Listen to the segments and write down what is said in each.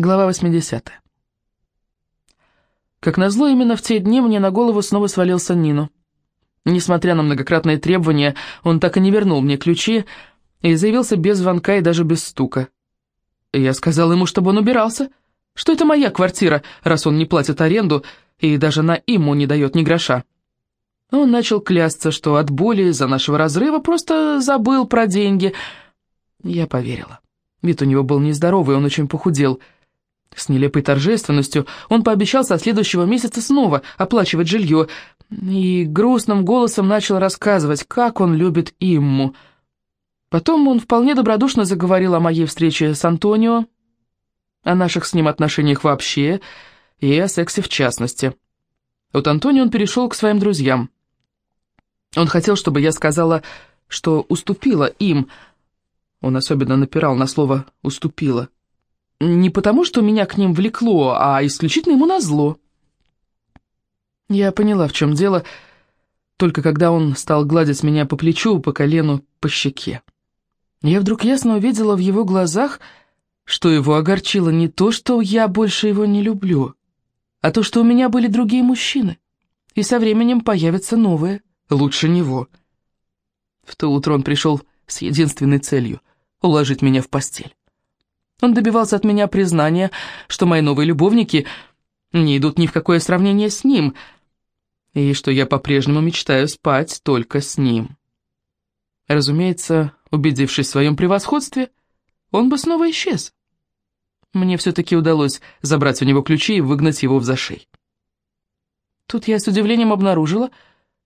Глава 80. Как назло, именно в те дни мне на голову снова свалился Нину. Несмотря на многократные требования, он так и не вернул мне ключи и заявился без звонка и даже без стука. Я сказал ему, чтобы он убирался, что это моя квартира, раз он не платит аренду и даже на иму не дает ни гроша. Он начал клясться, что от боли из-за нашего разрыва просто забыл про деньги. Я поверила. Вид у него был нездоровый, он очень похудел — с нелепой торжественностью он пообещал со следующего месяца снова оплачивать жилье и грустным голосом начал рассказывать, как он любит Имму. Потом он вполне добродушно заговорил о моей встрече с Антонио, о наших с ним отношениях вообще и о сексе в частности. От Антонио он перешел к своим друзьям. Он хотел, чтобы я сказала, что уступила им. Он особенно напирал на слово «уступила». Не потому, что меня к ним влекло, а исключительно ему назло. Я поняла, в чем дело, только когда он стал гладить меня по плечу, по колену, по щеке. Я вдруг ясно увидела в его глазах, что его огорчило не то, что я больше его не люблю, а то, что у меня были другие мужчины, и со временем появятся новые, лучше него. В то утро он пришел с единственной целью — уложить меня в постель. Он добивался от меня признания, что мои новые любовники не идут ни в какое сравнение с ним, и что я по-прежнему мечтаю спать только с ним. Разумеется, убедившись в своем превосходстве, он бы снова исчез. Мне все-таки удалось забрать у него ключи и выгнать его в зашей. Тут я с удивлением обнаружила,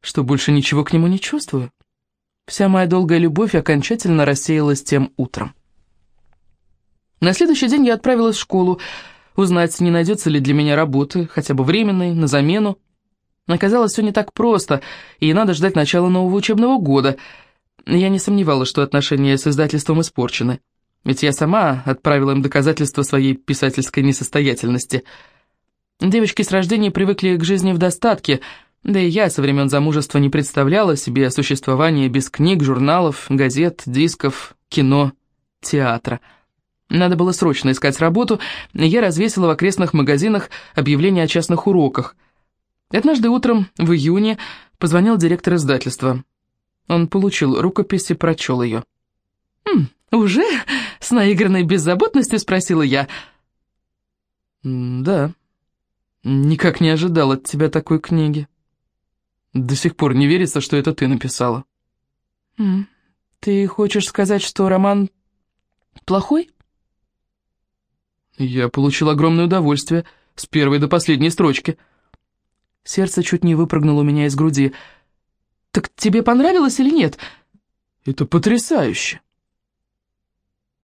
что больше ничего к нему не чувствую. Вся моя долгая любовь окончательно рассеялась тем утром. На следующий день я отправилась в школу, узнать, не найдется ли для меня работы, хотя бы временной, на замену. Оказалось, все не так просто, и надо ждать начала нового учебного года. Я не сомневалась, что отношения с издательством испорчены. Ведь я сама отправила им доказательства своей писательской несостоятельности. Девочки с рождения привыкли к жизни в достатке, да и я со времен замужества не представляла себе существование без книг, журналов, газет, дисков, кино, театра. Надо было срочно искать работу, и я развесила в окрестных магазинах объявления о частных уроках. Однажды утром, в июне, позвонил директор издательства. Он получил рукопись и прочел ее. «Хм, уже?» — с наигранной беззаботностью спросила я. «Да, никак не ожидал от тебя такой книги. До сих пор не верится, что это ты написала». «Ты хочешь сказать, что роман плохой?» Я получил огромное удовольствие с первой до последней строчки. Сердце чуть не выпрыгнуло у меня из груди. «Так тебе понравилось или нет?» «Это потрясающе!»